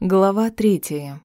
Глава третья.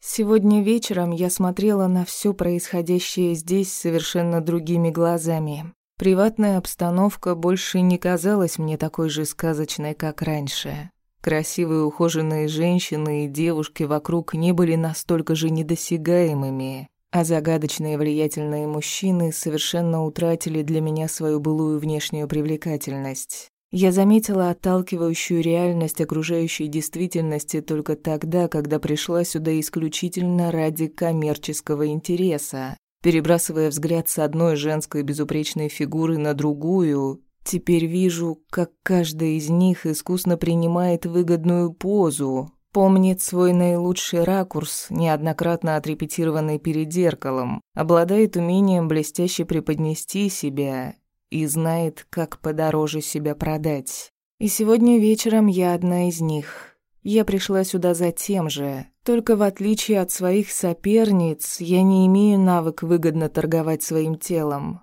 Сегодня вечером я смотрела на все происходящее здесь совершенно другими глазами. Приватная обстановка больше не казалась мне такой же сказочной, как раньше. Красивые ухоженные женщины и девушки вокруг не были настолько же недосягаемыми, а загадочные влиятельные мужчины совершенно утратили для меня свою былую внешнюю привлекательность. Я заметила отталкивающую реальность окружающей действительности только тогда, когда пришла сюда исключительно ради коммерческого интереса. Перебрасывая взгляд с одной женской безупречной фигуры на другую, теперь вижу, как каждая из них искусно принимает выгодную позу, помнит свой наилучший ракурс, неоднократно отрепетированный перед зеркалом, обладает умением блестяще преподнести себя и знает, как подороже себя продать. И сегодня вечером я одна из них. Я пришла сюда за тем же, только в отличие от своих соперниц, я не имею навык выгодно торговать своим телом.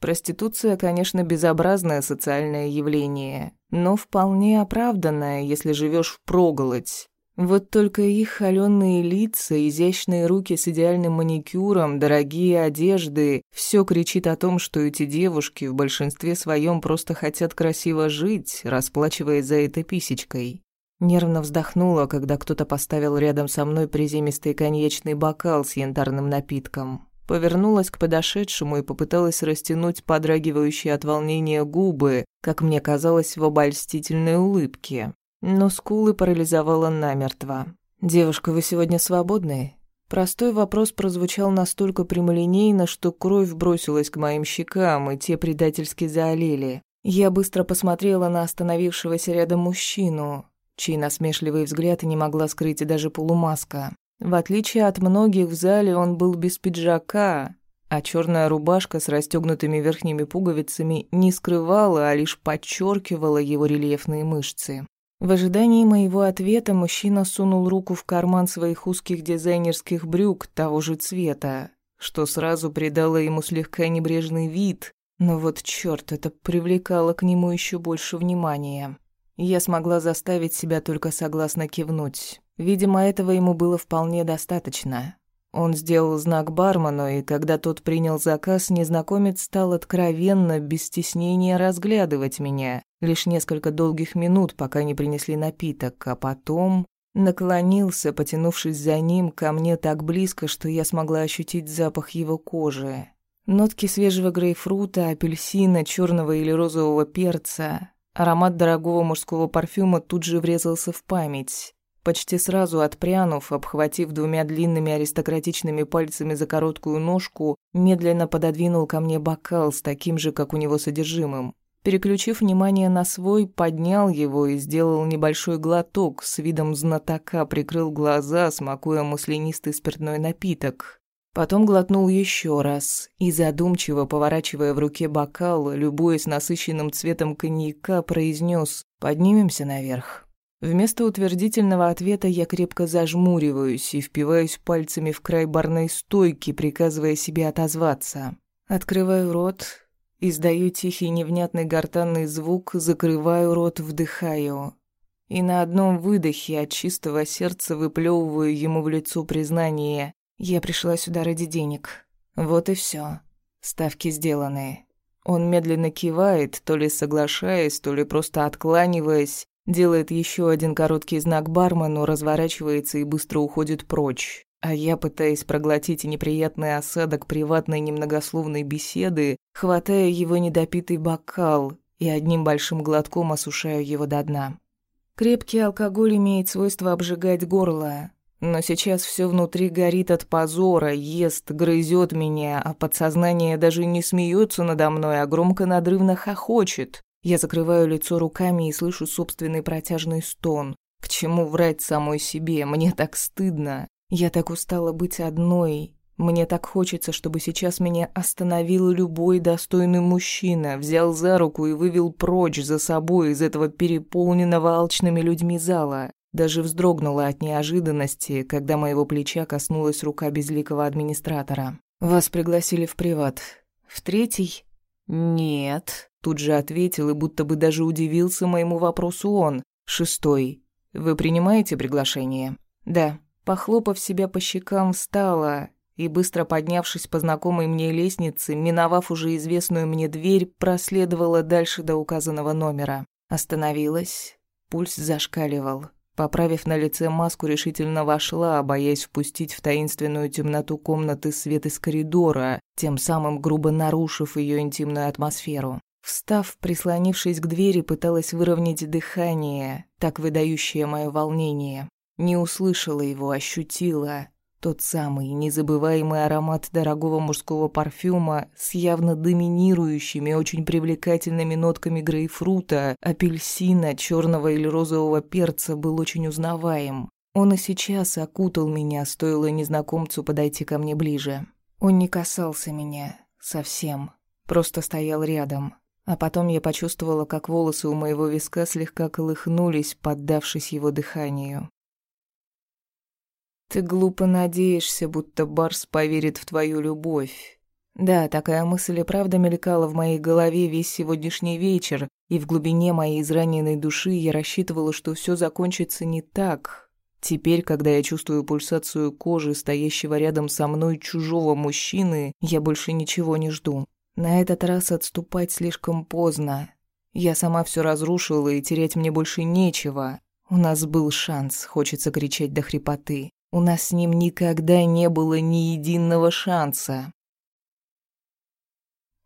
Проституция, конечно, безобразное социальное явление, но вполне оправданное, если живешь в проголодь. Вот только их холёные лица, изящные руки с идеальным маникюром, дорогие одежды — все кричит о том, что эти девушки в большинстве своем просто хотят красиво жить, расплачиваясь за это писечкой. Нервно вздохнула, когда кто-то поставил рядом со мной приземистый коньячный бокал с янтарным напитком. Повернулась к подошедшему и попыталась растянуть подрагивающие от волнения губы, как мне казалось, в обольстительной улыбке но скулы парализовало намертво. «Девушка, вы сегодня свободны?» Простой вопрос прозвучал настолько прямолинейно, что кровь бросилась к моим щекам, и те предательски заолели. Я быстро посмотрела на остановившегося рядом мужчину, чей насмешливый взгляд не могла скрыть даже полумаска. В отличие от многих в зале он был без пиджака, а черная рубашка с расстегнутыми верхними пуговицами не скрывала, а лишь подчеркивала его рельефные мышцы. В ожидании моего ответа мужчина сунул руку в карман своих узких дизайнерских брюк того же цвета, что сразу придало ему слегка небрежный вид, но вот чёрт, это привлекало к нему еще больше внимания. Я смогла заставить себя только согласно кивнуть. Видимо, этого ему было вполне достаточно. Он сделал знак бармену, и когда тот принял заказ, незнакомец стал откровенно, без стеснения разглядывать меня. Лишь несколько долгих минут, пока не принесли напиток, а потом наклонился, потянувшись за ним ко мне так близко, что я смогла ощутить запах его кожи. Нотки свежего грейпфрута, апельсина, черного или розового перца. Аромат дорогого мужского парфюма тут же врезался в память. Почти сразу отпрянув, обхватив двумя длинными аристократичными пальцами за короткую ножку, медленно пододвинул ко мне бокал с таким же, как у него, содержимым. Переключив внимание на свой, поднял его и сделал небольшой глоток, с видом знатока прикрыл глаза, смакуя маслянистый спиртной напиток. Потом глотнул еще раз и, задумчиво поворачивая в руке бокал, любуясь насыщенным цветом коньяка, произнес «Поднимемся наверх». Вместо утвердительного ответа я крепко зажмуриваюсь и впиваюсь пальцами в край барной стойки, приказывая себе отозваться. Открываю рот, издаю тихий невнятный гортанный звук, закрываю рот, вдыхаю. И на одном выдохе от чистого сердца выплевываю ему в лицо признание «Я пришла сюда ради денег». Вот и все. Ставки сделаны. Он медленно кивает, то ли соглашаясь, то ли просто откланиваясь, Делает еще один короткий знак бармену, разворачивается и быстро уходит прочь. А я, пытаясь проглотить неприятный осадок приватной немногословной беседы, хватаю его недопитый бокал и одним большим глотком осушаю его до дна. Крепкий алкоголь имеет свойство обжигать горло, но сейчас все внутри горит от позора, ест, грызет меня, а подсознание даже не смеется надо мной, а громко надрывно хохочет. Я закрываю лицо руками и слышу собственный протяжный стон. К чему врать самой себе? Мне так стыдно. Я так устала быть одной. Мне так хочется, чтобы сейчас меня остановил любой достойный мужчина, взял за руку и вывел прочь за собой из этого переполненного алчными людьми зала. Даже вздрогнула от неожиданности, когда моего плеча коснулась рука безликого администратора. «Вас пригласили в приват. В третий?» «Нет», Тут же ответил и будто бы даже удивился моему вопросу он. Шестой. Вы принимаете приглашение?» «Да». Похлопав себя по щекам, встала и, быстро поднявшись по знакомой мне лестнице, миновав уже известную мне дверь, проследовала дальше до указанного номера. Остановилась, пульс зашкаливал. Поправив на лице маску, решительно вошла, боясь впустить в таинственную темноту комнаты свет из коридора, тем самым грубо нарушив ее интимную атмосферу. Встав, прислонившись к двери, пыталась выровнять дыхание, так выдающее мое волнение. Не услышала его, ощутила. Тот самый незабываемый аромат дорогого мужского парфюма с явно доминирующими, очень привлекательными нотками грейпфрута, апельсина, черного или розового перца был очень узнаваем. Он и сейчас окутал меня, стоило незнакомцу подойти ко мне ближе. Он не касался меня. Совсем. Просто стоял рядом. А потом я почувствовала, как волосы у моего виска слегка колыхнулись, поддавшись его дыханию. Ты глупо надеешься, будто Барс поверит в твою любовь. Да, такая мысль и правда мелькала в моей голове весь сегодняшний вечер, и в глубине моей израненной души я рассчитывала, что все закончится не так. Теперь, когда я чувствую пульсацию кожи стоящего рядом со мной чужого мужчины, я больше ничего не жду. На этот раз отступать слишком поздно. Я сама все разрушила, и терять мне больше нечего. У нас был шанс, хочется кричать до хрипоты. У нас с ним никогда не было ни единого шанса.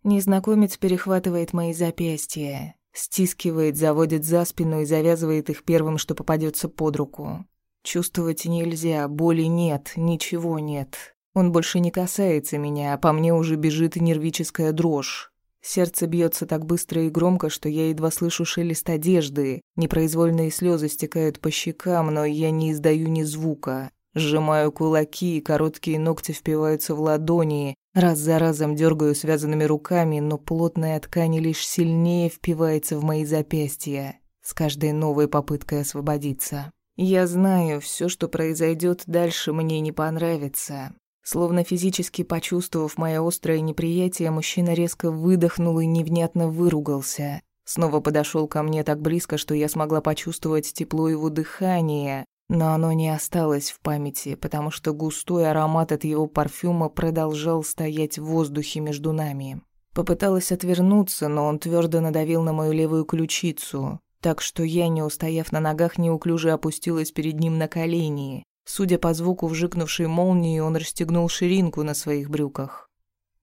Незнакомец перехватывает мои запястья, стискивает, заводит за спину и завязывает их первым, что попадется под руку. Чувствовать нельзя, боли нет, ничего нет. Он больше не касается меня, а по мне уже бежит нервическая дрожь. Сердце бьется так быстро и громко, что я едва слышу шелест одежды. Непроизвольные слезы стекают по щекам, но я не издаю ни звука. Сжимаю кулаки, короткие ногти впиваются в ладони. Раз за разом дергаю связанными руками, но плотная ткань лишь сильнее впивается в мои запястья, с каждой новой попыткой освободиться. Я знаю, все, что произойдет дальше, мне не понравится. Словно физически почувствовав мое острое неприятие, мужчина резко выдохнул и невнятно выругался. Снова подошел ко мне так близко, что я смогла почувствовать тепло его дыхания, но оно не осталось в памяти, потому что густой аромат от его парфюма продолжал стоять в воздухе между нами. Попыталась отвернуться, но он твердо надавил на мою левую ключицу, так что я, не устояв на ногах, неуклюже опустилась перед ним на колени. Судя по звуку вжикнувшей молнии, он расстегнул ширинку на своих брюках.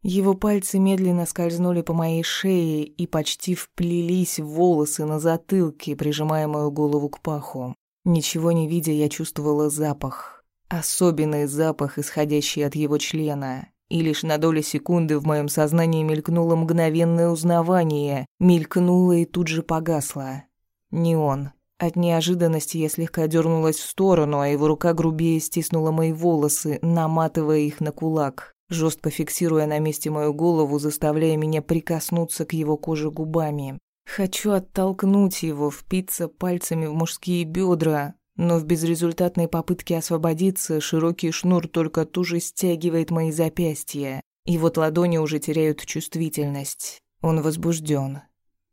Его пальцы медленно скользнули по моей шее и почти вплелись в волосы на затылке, прижимая мою голову к паху. Ничего не видя, я чувствовала запах. Особенный запах, исходящий от его члена. И лишь на долю секунды в моем сознании мелькнуло мгновенное узнавание. Мелькнуло и тут же погасло. Не он. От неожиданности я слегка дернулась в сторону, а его рука грубее стиснула мои волосы, наматывая их на кулак, жестко фиксируя на месте мою голову, заставляя меня прикоснуться к его коже губами. Хочу оттолкнуть его, впиться пальцами в мужские бедра, но в безрезультатной попытке освободиться широкий шнур только туже стягивает мои запястья, и вот ладони уже теряют чувствительность. Он возбужден.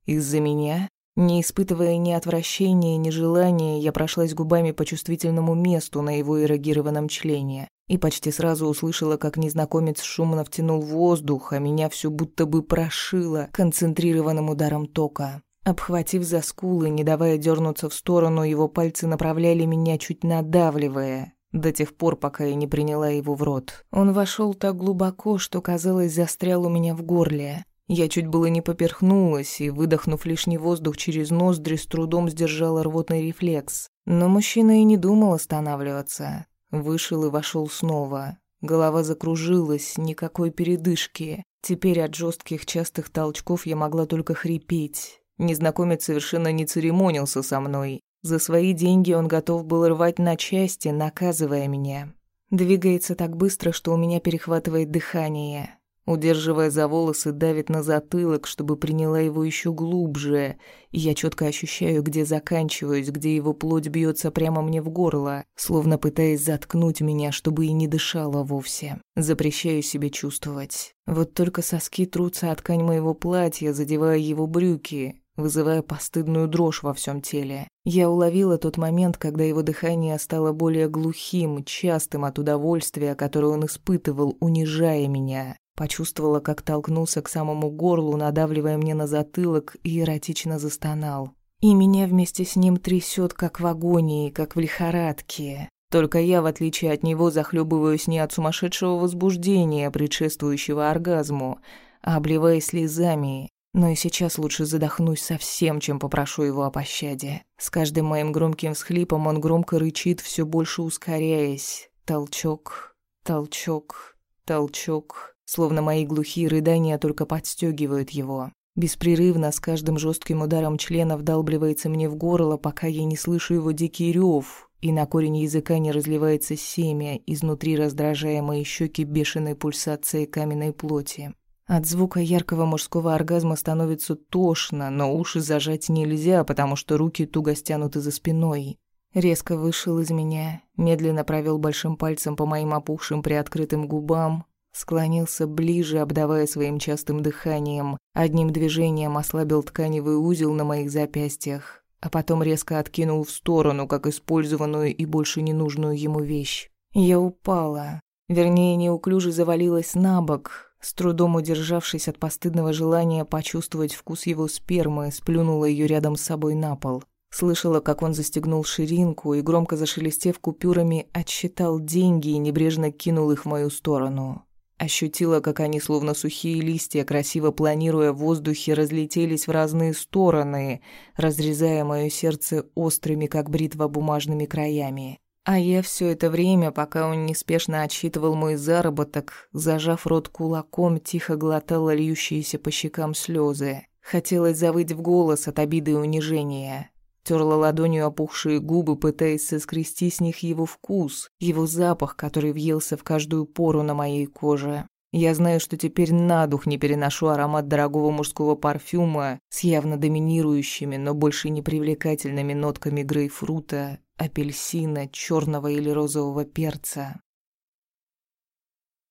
Из-за меня? Не испытывая ни отвращения, ни желания, я прошлась губами по чувствительному месту на его эрогированном члене и почти сразу услышала, как незнакомец шумно втянул воздух, а меня все будто бы прошило концентрированным ударом тока. Обхватив за скулы, не давая дернуться в сторону, его пальцы направляли меня, чуть надавливая, до тех пор, пока я не приняла его в рот. Он вошел так глубоко, что, казалось, застрял у меня в горле. Я чуть было не поперхнулась и, выдохнув лишний воздух через ноздри, с трудом сдержала рвотный рефлекс. Но мужчина и не думал останавливаться. Вышел и вошел снова. Голова закружилась, никакой передышки. Теперь от жестких частых толчков я могла только хрипеть. Незнакомец совершенно не церемонился со мной. За свои деньги он готов был рвать на части, наказывая меня. Двигается так быстро, что у меня перехватывает дыхание. Удерживая за волосы, давит на затылок, чтобы приняла его еще глубже, и я четко ощущаю, где заканчиваюсь, где его плоть бьется прямо мне в горло, словно пытаясь заткнуть меня, чтобы и не дышала вовсе. Запрещаю себе чувствовать. Вот только соски трутся от ткань моего платья, задевая его брюки. вызывая постыдную дрожь во всем теле. Я уловила тот момент, когда его дыхание стало более глухим, частым от удовольствия, которое он испытывал, унижая меня. Почувствовала, как толкнулся к самому горлу, надавливая мне на затылок, и эротично застонал. И меня вместе с ним трясет, как в агонии, как в лихорадке. Только я, в отличие от него, захлебываюсь не от сумасшедшего возбуждения, предшествующего оргазму, а обливаясь слезами. Но и сейчас лучше задохнусь совсем, чем попрошу его о пощаде. С каждым моим громким всхлипом он громко рычит, все больше ускоряясь. Толчок, толчок, толчок словно мои глухие рыдания только подстегивают его. Беспрерывно с каждым жестким ударом члена вдалбливается мне в горло, пока я не слышу его дикий рев, и на корень языка не разливается семя, изнутри раздражая мои щеки бешеной пульсацией каменной плоти. От звука яркого мужского оргазма становится тошно, но уши зажать нельзя, потому что руки туго стянуты за спиной. Резко вышел из меня, медленно провел большим пальцем по моим опухшим приоткрытым губам, Склонился ближе, обдавая своим частым дыханием. Одним движением ослабил тканевый узел на моих запястьях, а потом резко откинул в сторону, как использованную и больше ненужную ему вещь. Я упала. Вернее, неуклюже завалилась на бок, с трудом удержавшись от постыдного желания почувствовать вкус его спермы, сплюнула ее рядом с собой на пол. Слышала, как он застегнул ширинку и, громко зашелестев купюрами, отсчитал деньги и небрежно кинул их в мою сторону. Ощутила, как они, словно сухие листья, красиво планируя в воздухе, разлетелись в разные стороны, разрезая мое сердце острыми, как бритва, бумажными краями. А я все это время, пока он неспешно отсчитывал мой заработок, зажав рот кулаком, тихо глотала льющиеся по щекам слезы. Хотелось завыть в голос от обиды и унижения. Терла ладонью опухшие губы, пытаясь соскрести с них его вкус, его запах, который въелся в каждую пору на моей коже. Я знаю, что теперь на дух не переношу аромат дорогого мужского парфюма с явно доминирующими, но больше не привлекательными нотками грейпфрута, апельсина, черного или розового перца.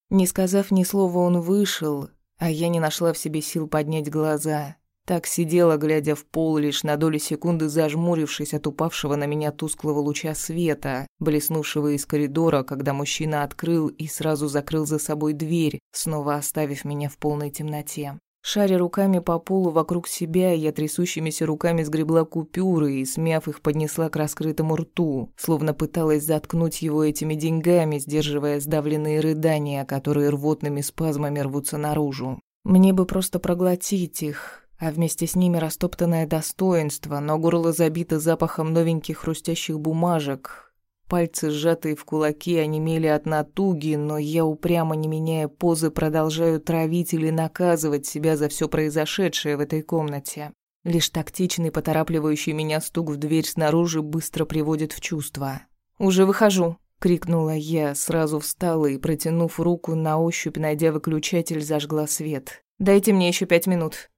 Не сказав ни слова, он вышел, а я не нашла в себе сил поднять глаза. Так сидела, глядя в пол, лишь на долю секунды зажмурившись от упавшего на меня тусклого луча света, блеснувшего из коридора, когда мужчина открыл и сразу закрыл за собой дверь, снова оставив меня в полной темноте. Шаря руками по полу вокруг себя, я трясущимися руками сгребла купюры и, смяв их, поднесла к раскрытому рту, словно пыталась заткнуть его этими деньгами, сдерживая сдавленные рыдания, которые рвотными спазмами рвутся наружу. Мне бы просто проглотить их, а вместе с ними растоптанное достоинство, но горло забито запахом новеньких хрустящих бумажек. Пальцы, сжатые в кулаки, онемели от натуги, но я, упрямо не меняя позы, продолжаю травить или наказывать себя за все произошедшее в этой комнате. Лишь тактичный, поторапливающий меня стук в дверь снаружи быстро приводит в чувство. «Уже выхожу!» — крикнула я, сразу встала и, протянув руку, на ощупь, найдя выключатель, зажгла свет. «Дайте мне еще пять минут».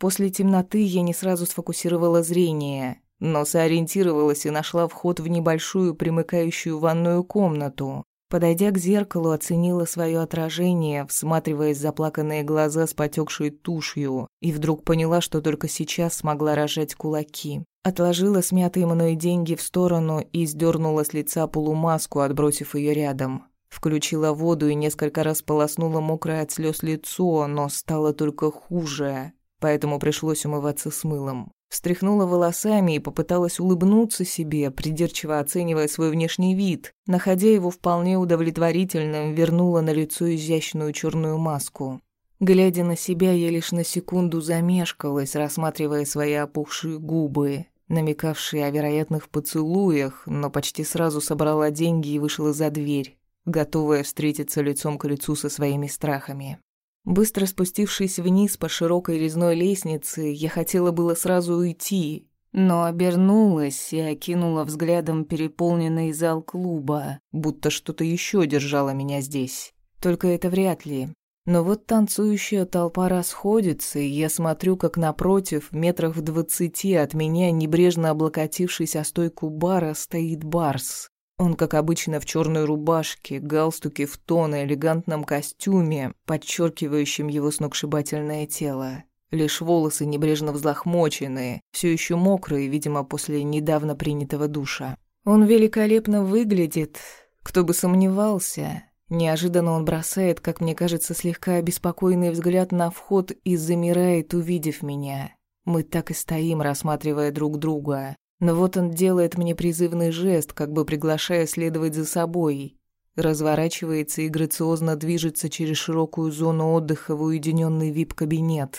После темноты я не сразу сфокусировала зрение, но сориентировалась и нашла вход в небольшую примыкающую ванную комнату. Подойдя к зеркалу, оценила свое отражение, всматриваясь в заплаканные глаза с потекшей тушью, и вдруг поняла, что только сейчас смогла рожать кулаки. Отложила смятые мной деньги в сторону и сдернула с лица полумаску, отбросив ее рядом. Включила воду и несколько раз полоснула мокрое от слез лицо, но стало только хуже поэтому пришлось умываться с мылом. Встряхнула волосами и попыталась улыбнуться себе, придирчиво оценивая свой внешний вид. Находя его вполне удовлетворительным, вернула на лицо изящную черную маску. Глядя на себя, я лишь на секунду замешкалась, рассматривая свои опухшие губы, намекавшие о вероятных поцелуях, но почти сразу собрала деньги и вышла за дверь, готовая встретиться лицом к лицу со своими страхами. Быстро спустившись вниз по широкой резной лестнице, я хотела было сразу уйти, но обернулась и окинула взглядом переполненный зал клуба, будто что-то еще держало меня здесь. Только это вряд ли. Но вот танцующая толпа расходится, и я смотрю, как напротив, метрах в двадцати от меня, небрежно облокотившись о стойку бара, стоит Барс. Он, как обычно, в черной рубашке, галстуке в тон и элегантном костюме, подчеркивающем его сногсшибательное тело. Лишь волосы небрежно взлохмоченные, все еще мокрые, видимо, после недавно принятого душа. Он великолепно выглядит, кто бы сомневался. Неожиданно он бросает, как мне кажется, слегка обеспокоенный взгляд на вход и замирает, увидев меня. Мы так и стоим, рассматривая друг друга. Но вот он делает мне призывный жест, как бы приглашая следовать за собой. Разворачивается и грациозно движется через широкую зону отдыха в уединенный вип-кабинет.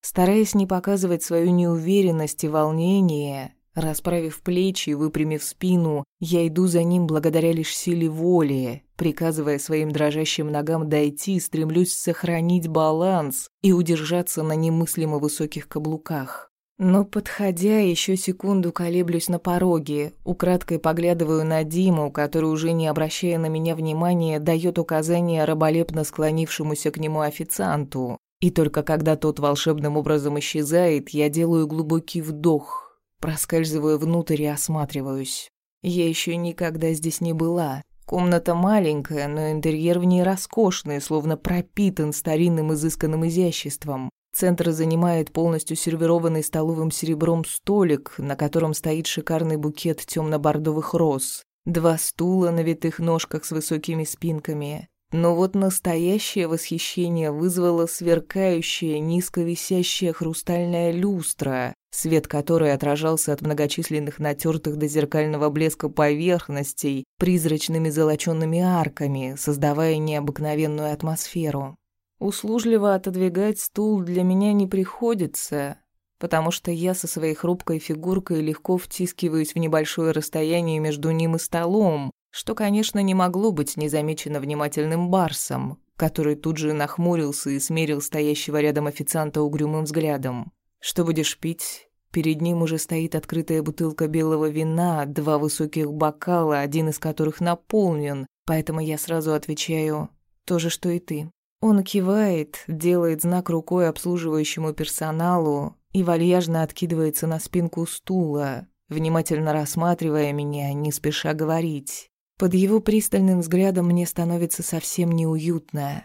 Стараясь не показывать свою неуверенность и волнение, расправив плечи и выпрямив спину, я иду за ним благодаря лишь силе воли, приказывая своим дрожащим ногам дойти, стремлюсь сохранить баланс и удержаться на немыслимо высоких каблуках. Но, подходя, еще секунду колеблюсь на пороге, украдкой поглядываю на Диму, который, уже не обращая на меня внимания, дает указание раболепно склонившемуся к нему официанту. И только когда тот волшебным образом исчезает, я делаю глубокий вдох, проскальзываю внутрь и осматриваюсь. Я еще никогда здесь не была. Комната маленькая, но интерьер в ней роскошный, словно пропитан старинным изысканным изяществом. Центр занимает полностью сервированный столовым серебром столик, на котором стоит шикарный букет темно-бордовых роз. Два стула на витых ножках с высокими спинками. Но вот настоящее восхищение вызвало сверкающая, низко висящая хрустальная люстра, свет которой отражался от многочисленных натертых до зеркального блеска поверхностей призрачными золоченными арками, создавая необыкновенную атмосферу. Услужливо отодвигать стул для меня не приходится, потому что я со своей хрупкой фигуркой легко втискиваюсь в небольшое расстояние между ним и столом, что, конечно, не могло быть незамечено внимательным барсом, который тут же нахмурился и смерил стоящего рядом официанта угрюмым взглядом. «Что будешь пить?» Перед ним уже стоит открытая бутылка белого вина, два высоких бокала, один из которых наполнен, поэтому я сразу отвечаю «то же, что и ты». Он кивает, делает знак рукой обслуживающему персоналу и вальяжно откидывается на спинку стула, внимательно рассматривая меня, не спеша говорить. Под его пристальным взглядом мне становится совсем неуютно.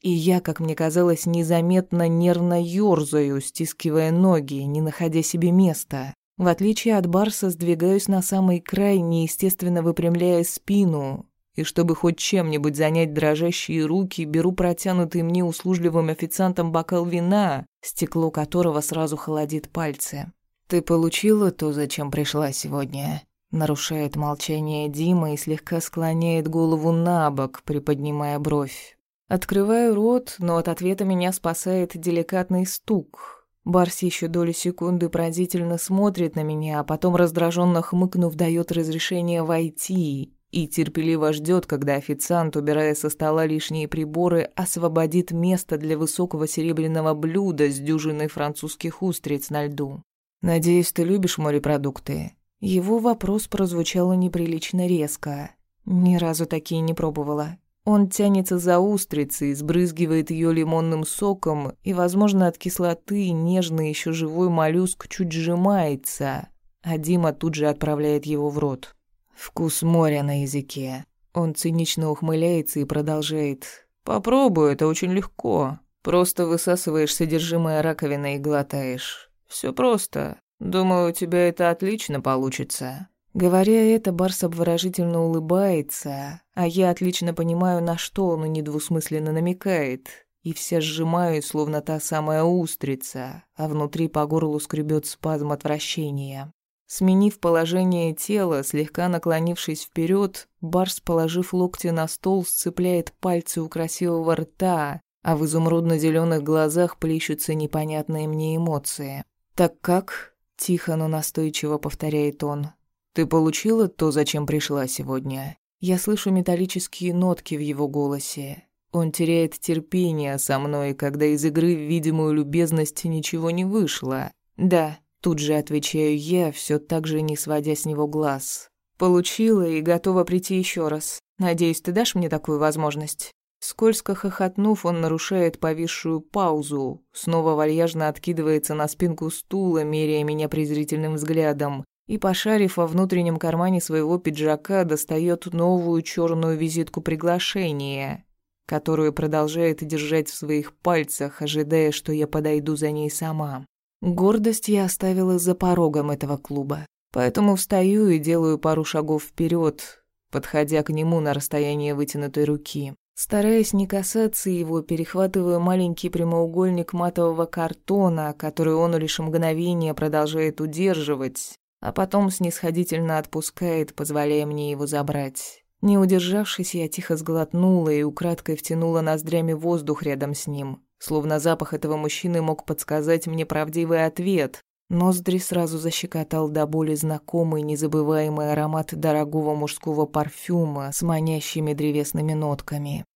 И я, как мне казалось, незаметно нервно ёрзаю, стискивая ноги, не находя себе места. В отличие от Барса, сдвигаюсь на самый край, неестественно выпрямляя спину, и чтобы хоть чем-нибудь занять дрожащие руки, беру протянутый мне услужливым официантом бокал вина, стекло которого сразу холодит пальцы. «Ты получила то, зачем пришла сегодня?» Нарушает молчание Дима и слегка склоняет голову на бок, приподнимая бровь. Открываю рот, но от ответа меня спасает деликатный стук. Барси еще долю секунды пронзительно смотрит на меня, а потом, раздраженно хмыкнув, дает разрешение войти и терпеливо ждет, когда официант, убирая со стола лишние приборы, освободит место для высокого серебряного блюда с дюжиной французских устриц на льду. «Надеюсь, ты любишь морепродукты?» Его вопрос прозвучал неприлично резко. Ни разу такие не пробовала. Он тянется за устрицей, сбрызгивает ее лимонным соком, и, возможно, от кислоты нежный еще живой моллюск чуть сжимается, а Дима тут же отправляет его в рот. Вкус моря на языке. Он цинично ухмыляется и продолжает. «Попробуй, это очень легко. Просто высасываешь содержимое раковины и глотаешь. Все просто. Думаю, у тебя это отлично получится». Говоря это, Барс обворожительно улыбается, а я отлично понимаю, на что он недвусмысленно намекает, и вся сжимаю, словно та самая устрица, а внутри по горлу скребет спазм отвращения. Сменив положение тела, слегка наклонившись вперед, Барс, положив локти на стол, сцепляет пальцы у красивого рта, а в изумрудно-зеленых глазах плещутся непонятные мне эмоции. «Так как?» — тихо, но настойчиво повторяет он. «Ты получила то, зачем пришла сегодня?» Я слышу металлические нотки в его голосе. Он теряет терпение со мной, когда из игры в видимую любезность ничего не вышло. «Да», Тут же отвечаю я, все так же не сводя с него глаз. Получила и готова прийти еще раз. Надеюсь, ты дашь мне такую возможность. Скользко хохотнув, он нарушает повисшую паузу, снова вальяжно откидывается на спинку стула, меряя меня презрительным взглядом, и, пошарив во внутреннем кармане своего пиджака, достает новую черную визитку приглашения. которую продолжает держать в своих пальцах, ожидая, что я подойду за ней сама. Гордость я оставила за порогом этого клуба. Поэтому встаю и делаю пару шагов вперед, подходя к нему на расстояние вытянутой руки. Стараясь не касаться его, перехватываю маленький прямоугольник матового картона, который он лишь мгновение продолжает удерживать, а потом снисходительно отпускает, позволяя мне его забрать. Не удержавшись, я тихо сглотнула и украдкой втянула ноздрями воздух рядом с ним, словно запах этого мужчины мог подсказать мне правдивый ответ, Ноздри сразу защекотал до боли знакомый, незабываемый аромат дорогого мужского парфюма с манящими древесными нотками.